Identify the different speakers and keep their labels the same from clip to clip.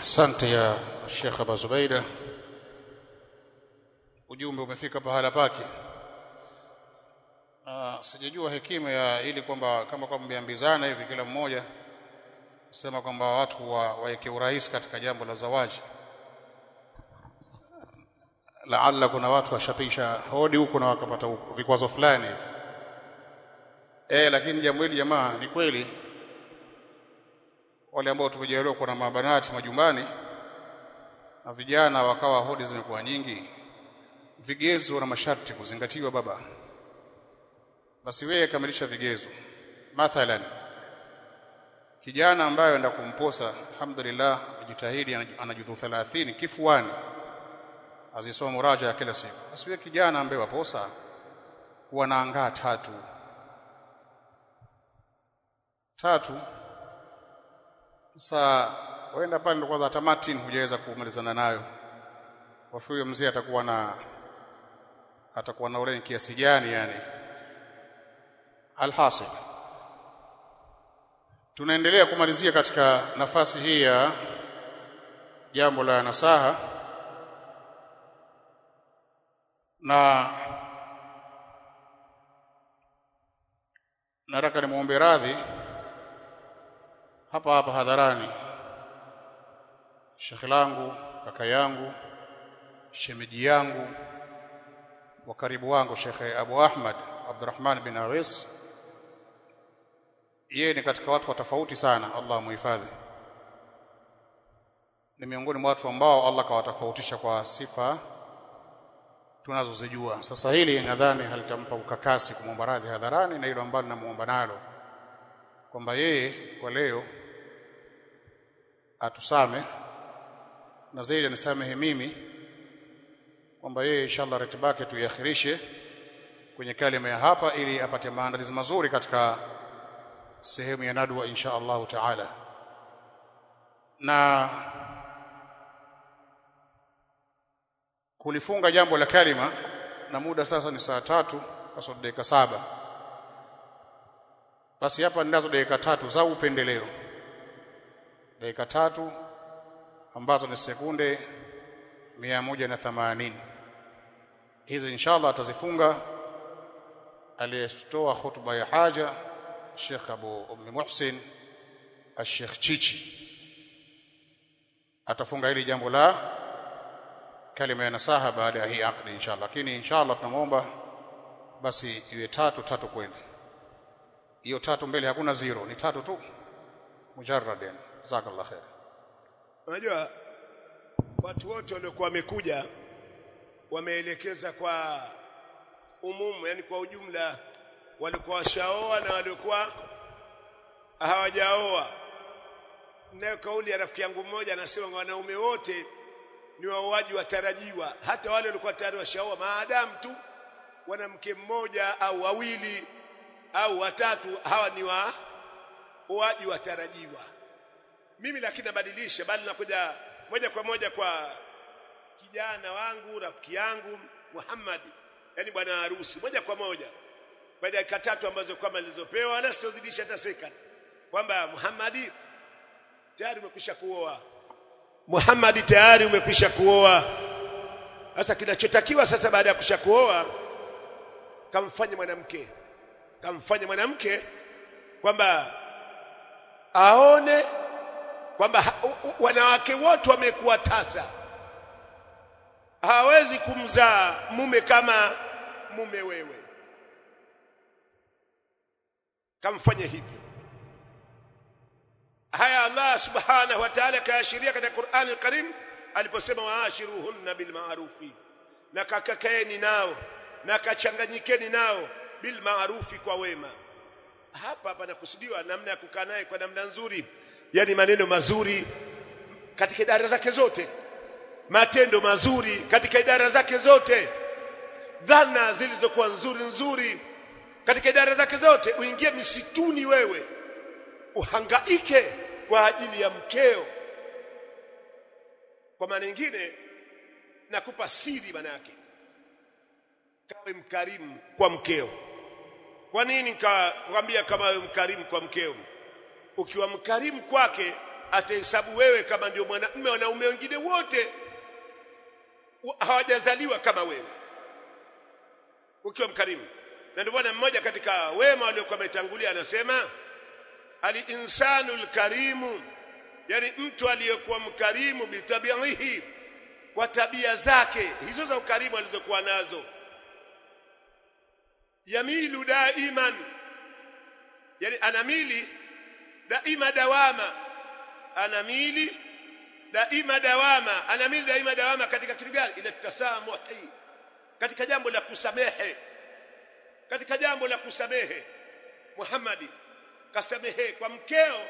Speaker 1: Asante ya Sheikh Abu Zubaida, ujumbe umefika pahala pake. Uh, sijajua hekima ya ili kwamba kama kwa mbiambizana hivi kila mmoja kusema kwamba watu waweke waeke urahisi katika jambo la zawaji. Laalla kuna watu washapisha hodi huko na wakapata huko vikwazo fulani hivi. Eh, lakini jambo hili jamaa ni kweli wale ambao tumejaliwa kuwa na mabanati majumbani na vijana wakawa hodi zimekuwa nyingi, vigezo na masharti kuzingatiwa baba. Basi wewe kamilisha vigezo. Mathalan, kijana ambaye anaenda kumposa, alhamdulillah, ajitahidi anajudhu 30 kifuani, azisoma muraja kila siku. Basi wewe kijana ambaye waposa, kuwa na angaa tatu tatu sasa waenda pale ndo kwanza hata Martin hujaweza kumalizana nayo. Wafu huyo mzee atakuwa na atakuwa na ule kiasi gani yani? Alhasil. Tunaendelea kumalizia katika nafasi hii ya jambo la nasaha na nataka nimwombe radhi hapa hapa hadharani. Shekhi langu kaka yangu shemeji yangu wa karibu wangu shekhe Abu Ahmad Abdurrahman bin Awis yeye ni katika watu wa tofauti sana Allah muhifadhi. Ni miongoni mwa watu ambao Allah kawatofautisha kwa sifa tunazozijua. Sasa hili nadhani halitampa ukakasi kumwomba radhi hadharani na hilo ambalo namuomba nalo. Kwamba yeye kwa leo atusame na zaidi anisamehe mimi kwamba yeye inshallah ratibake tuiakhirishe kwenye kalima ya hapa ili apate maandalizi mazuri katika sehemu ya nadwa insha Allah taala. Na kulifunga jambo la kalima na muda sasa ni saa tatu kasoro dakika saba. Basi hapa ninazo dakika tatu za upendeleo dakika tatu ambazo ni sekunde mia moja na themanini. Hizi inshallah atazifunga. Aliyetoa hutuba ya haja Sheikh Abu Ummi Muhsin Sheikh Chichi. Atafunga hili jambo la kalima ya nasaha baada ya hii akdi inshallah. Lakini inshallah tunamwomba basi iwe tatu tatu kweli. Hiyo tatu mbele hakuna zero ni tatu tu. Mujarrad jazakallah khair.
Speaker 2: Unajua watu wote waliokuwa wamekuja wameelekeza kwa umumu yani kwa ujumla walikuwa washaoa na walikuwa hawajaoa. Nayo kauli ya rafiki yangu mmoja anasema wanaume wote ni waoaji watarajiwa. Hata wale walikuwa tayari washaoa maadamu tu wanamke mmoja au wawili au watatu hawa ni waoaji watarajiwa mimi lakini nabadilisha bali nakuja moja kwa moja kwa kijana wangu rafiki yangu Muhammad yani bwana harusi moja kwa moja. Kwa dakika tatu ambazo kwamba nilizopewa wala sitozidisha hata second. Kwamba Muhammad tayari umekwisha kuoa. Muhammad tayari umekwisha kuoa. Sasa kinachotakiwa sasa baada ya kusha kuoa kamfanye mwanamke. Kamfanye mwanamke kwamba aone kwamba wanawake wote wamekuwa tasa. Hawezi kumzaa mume kama mume wewe. Kamfanye hivyo. Haya Allah subhanahu wa ta'ala kaashiria katika Qur'an al-Karim aliposema waashiruhunna bil ma'rufi na kakakaeni nao na kachanganyikeni nao bil ma'rufi kwa wema. Hapa panakusudiwa namna ya kukaa naye kwa namna nzuri yani maneno mazuri katika idara zake zote. Matendo mazuri katika idara zake zote. Dhana zilizokuwa nzuri nzuri katika idara zake zote. Uingie misituni wewe. Uhangaike kwa ajili ya mkeo. Kwa maana nyingine nakupa siri bana yake. Kawe mkarimu kwa mkeo. Kwa nini nikakwambia kama mkarimu kwa mkeo ukiwa mkarimu kwake atahesabu wewe kama ndio mwanaume wanaume wengine wote hawajazaliwa kama wewe. Ukiwa mkarimu. Na ndio bwana mmoja katika wema waliokuwa wametangulia anasema al-insanu al-karimu yani mtu aliyekuwa mkarimu bitabiihi kwa tabia zake hizo za ukarimu alizokuwa nazo. Yamilu daiman yani anamili daima dawama. Anamili daima dawama. Anamili daima dawama katika kitu gani? Ile tasamuhi. Katika jambo la kusamehe. Katika jambo la kusamehe. Muhammadi kasamehe kwa mkeo.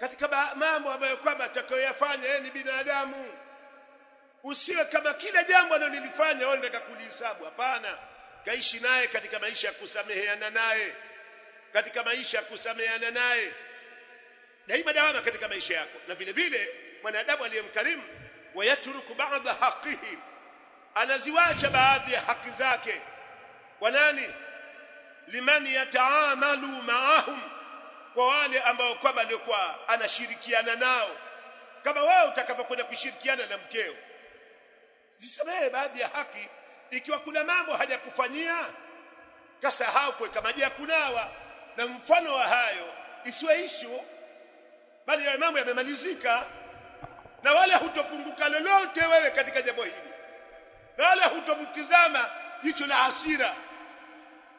Speaker 2: Katika mambo ambayo kwamba atakayoyafanya yeye ni binadamu. Usiwe kama kila jambo analolifanya wewe unataka kulihesabu. Hapana. Kaishi naye katika maisha ya kusameheana naye. Katika maisha ya kusameheana naye daima dawama katika maisha yako. Na vile vile mwanadamu aliyemkarimu wayatruku ba'dha haqihi anaziwacha baadhi ya haki zake. Kwa nani? Liman yataamalu maahum. Kwa wale ambao kwamba kwa anashirikiana nao. Kama wewe utakapokwenda kushirikiana na mkeo. Zisamehe baadhi ya haki. Ikiwa kuna mambo hajakufanyia kasahau kuweka maji ya kunawa. Na mfano wa hayo isiwe ishu bali ya mambo yamemalizika. Na wale hutopunguka lolote wewe katika jambo hili. Na wale hutomtizama jicho la hasira.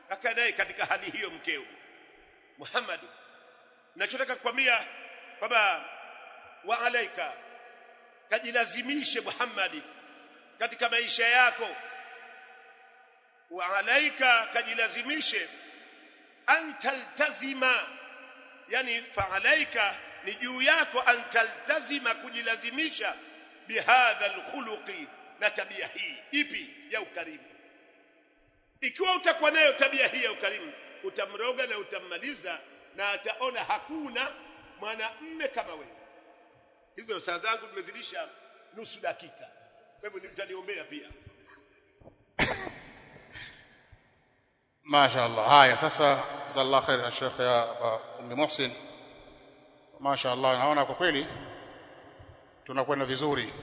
Speaker 2: Akadai katika hali hiyo mkeo Muhammad nachotaka kukwambia kwamba wa alaika kajilazimishe Muhammadi katika maisha yako. Wa alaika kajilazimishe antaltazima yani fa alaika ni juu yako antaltazima kujilazimisha bihadha alkhuluqi na tabia hii ipi? Ya ukarimu. Ikiwa utakuwa nayo tabia hii ya ukarimu utamroga na utammaliza na ataona hakuna mwanamme kama wewe. Hizo saa zangu tumezidisha nusu dakika. Kwa hivyo nitaniombea pia.
Speaker 1: Masha Allah. Haya sasa jazakallah khair Sheikh ya Ummi Muhsin. Masha Allah naona kwa kweli tunakwenda vizuri.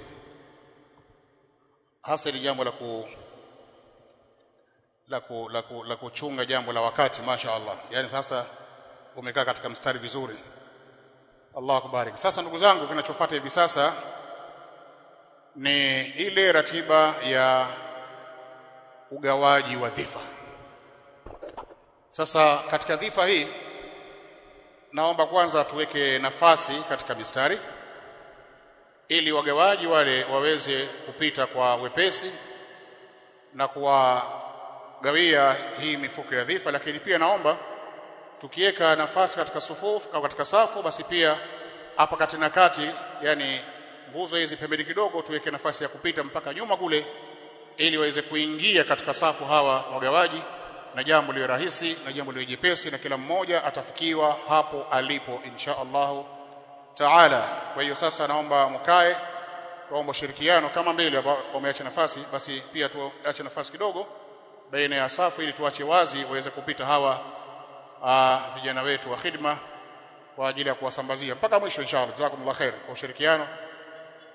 Speaker 1: Hasa ili jambo la ku la ku, la, ku, la kuchunga jambo la wakati Masha Allah. yani sasa umekaa katika mstari vizuri. Allah akubariki. Sasa ndugu zangu kinachofuata hivi sasa ni ile ratiba ya ugawaji wa dhifa. Sasa katika dhifa hii naomba kwanza tuweke nafasi katika mistari ili wagawaji wale waweze kupita kwa wepesi na kuwagawia hii mifuko ya dhifa. Lakini pia naomba tukiweka nafasi katika sufufu au katika safu basi pia hapa kati na kati yani nguzo hizi pembeni kidogo tuweke nafasi ya kupita mpaka nyuma kule ili waweze kuingia katika safu hawa wagawaji na jambo liwe rahisi na jambo liwe jepesi na kila mmoja atafikiwa hapo alipo insha Allahu taala. Kwa hiyo sasa naomba mkae tuombe ushirikiano kama mbele wameacha nafasi basi pia tuache nafasi kidogo baina ya safu ili tuache wazi waweze kupita hawa aa, vijana wetu wa khidma kwa ajili ya kuwasambazia. Mpaka mwisho inshallah jazakumullahu khair. Kwa ushirikiano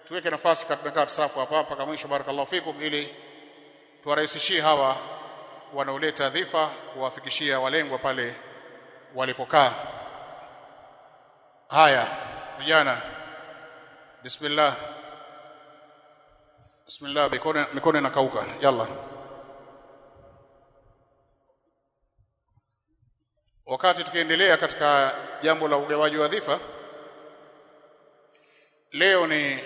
Speaker 1: tuweke nafasi katika safu hapa mpaka mwisho. Barakallahu fikum ili tuwarahisishie hawa wanaoleta dhifa kuwafikishia walengwa pale walipokaa. Haya vijana bismillah. Bismillah mikono mikono inakauka. Yalla. Wakati tukiendelea katika jambo la ugawaji wa dhifa leo ni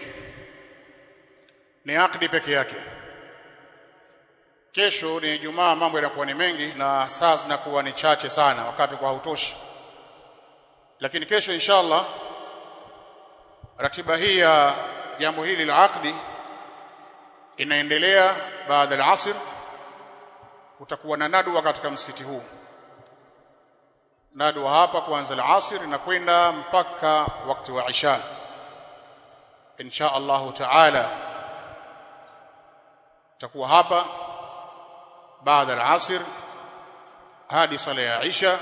Speaker 1: ni akdi peke yake kesho ni jumaa mambo yanakuwa ni mengi na saa zinakuwa ni chache sana wakati kwa hautoshi. Lakini kesho inshallah ratiba hii ya jambo hili la akdi inaendelea baada ya asr. Utakuwa na nadwa katika msikiti huu. Nadwa hapa kuanza la asr na kwenda mpaka wakati wa isha. Insha Allah taala takuwa hapa baada al-asr hadi sala ya isha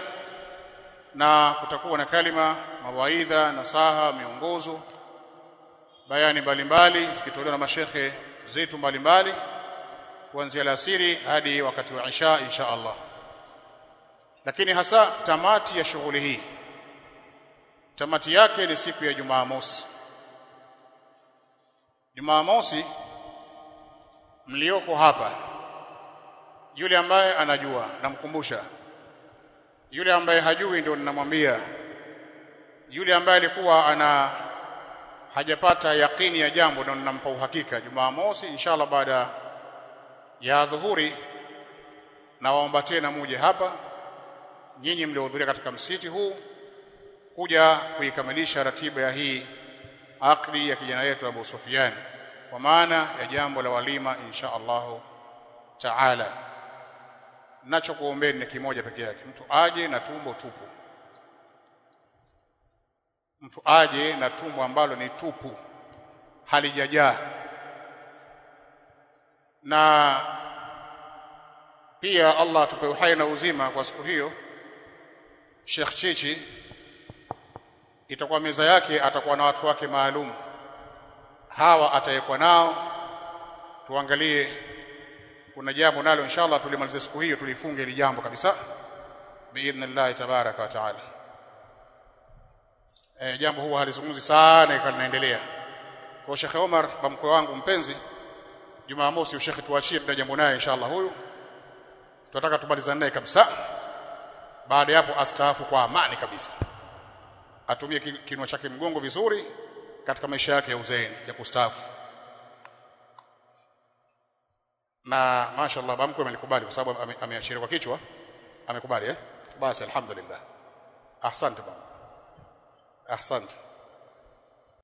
Speaker 1: na kutakuwa na kalima mawaidha nasaha miongozo bayani mbalimbali zikitolewa na mashekhe zetu mbalimbali kuanzia alasiri hadi wakati wa isha insha Allah. Lakini hasa tamati ya shughuli hii tamati yake ni siku ya Jumamosi. Jumamosi mlioko hapa yule ambaye anajua namkumbusha. Yule ambaye hajui ndio ninamwambia. Yule ambaye alikuwa ana hajapata yakini ya jambo ndio ninampa uhakika. Jumamosi inshallah baada ya dhuhuri na waomba tena muje hapa. Nyinyi mliohudhuria katika msikiti huu kuja kuikamilisha ratiba ya hii akli ya kijana yetu Abu Sufyan kwa maana ya jambo la walima insha Allahu taala nachokuombeni ni kimoja peke yake. Mtu aje na tumbo tupu. Mtu aje na tumbo ambalo ni tupu halijajaa. Na pia Allah atupe uhai na uzima kwa siku hiyo. Sheikh Chichi itakuwa meza yake atakuwa na watu wake maalum. Hawa atawekwa nao tuangalie kuna jambo nalo inshallah tulimalize siku hiyo tulifunge ili jambo kabisa. Biidhnillah tabaraka wa taala. E, jambo huwa halizungumzi sana ikawa linaendelea. Kwa Sheikh Omar bamkwe wangu mpenzi Jumamosi ushekhe tuachie na jambo naye inshallah huyu. Tunataka tumalizane naye kabisa. Baada ya hapo astaafu kwa amani kabisa. Atumie kinwa chake mgongo vizuri katika maisha yake ya uzeeni ya kustaafu na mashaallah bamko amelikubali kwa sababu ame- ameashiria kwa kichwa. Amekubali eh? Basi alhamdulillah. Ahsante baba ahsante